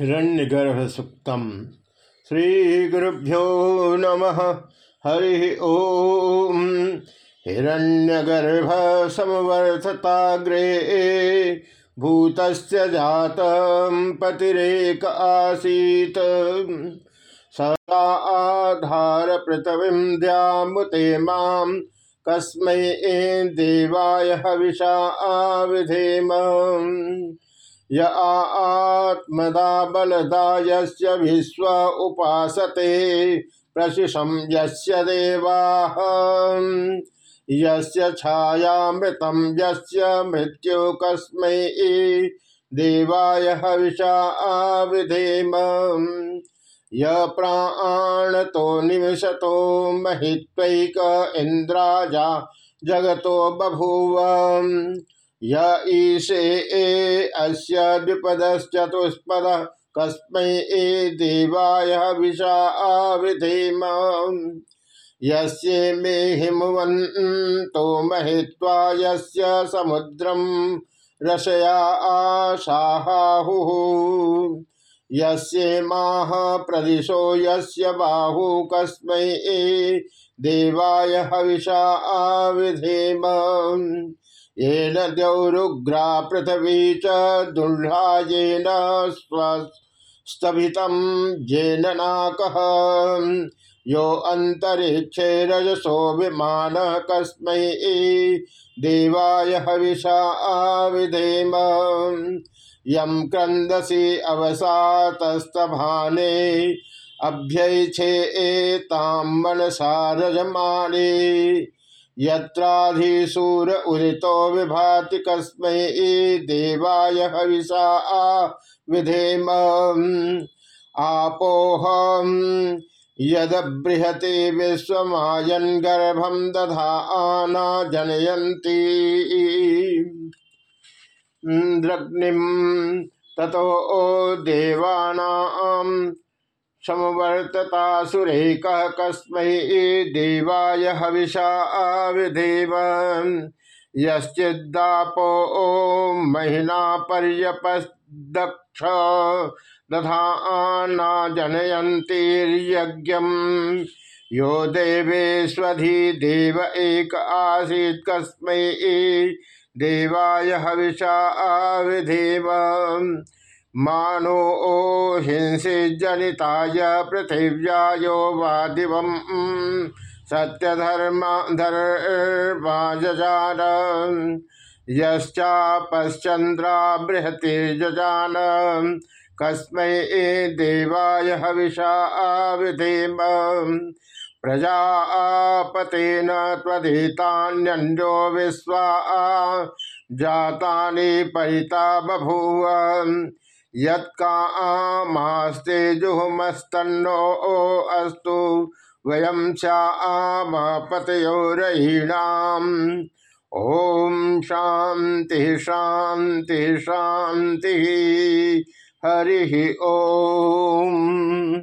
हिरण्यगर्भ सुक्तम श्रीगुरुभ्यो नमः। हरि ओम। हिरण्यगर्भ समवर्तताग्रे भूतस्य जातं पतिरेक आसीत्। सदा आधार पृथ्वीं द्यामुते माँ कस्मै देवाय हविषा आविधेम। य आत्मदा बलदा यस्य विश्व उपासते प्रशिषं यस्य देवाः। यस्य छायामृतं, यस्य मृत्यु कस्मै देवाय हविषा आविधेम। य प्राणतो निविशतो महित्वैक इन्द्राजा जगतो बभूव। य ईशे ए कस्मै ए देवाय विषा आविधेम यस्य मे हिमवन्तो महित्वा यस्य समुद्रं रसया आशाहुः यस्य माह प्रदिशो यस्य बाहु कस्मै ए देवाय हविषा आविधेम। येन द्यौरुग्रा पृथ्वी च दुर्धा येन स्तभितं येन नाकः। यो अन्तरिक्षे रजसो विमान कस्मै देवाय हविषा आविधेम यम क्रंदसी अवसातस्तभाने अभ्यैछे एतां मनसा रजमाने। यत्राधीशूर उदितो विभाति कस्मै देवाय हविषा आ विधेम। आपोहम यदबृहते विश्वमायन गर्भम दधा आना जनयन्ती। इंद्रग्निम ततो देवानाम समवर्तता सुरेक कस्म देवाय हविषा आविधेव यश्चिदापो ओम महिना पर्यपदक्ष दधा जनयंतीर्यज्ञ यो देवेष्वधि देव एक आसीत् कस्म देवाय हविषा आविधेव मानो ओ हिंसी जनिताय पृथिव्यायो वा दिवम। सत्यधर्मा धर्माजजान यश्चापश्चंद्रा बृहति जजान कस्मै देवाय हविषा आविधेम प्रजापतेन त्वधितान्यो विश्वा। जाता परिता बभूव। यत्कामास्ते ओ अस्तु। वयम श्याम पतयोरहीणाम ओम शांति शांति हरि ओम।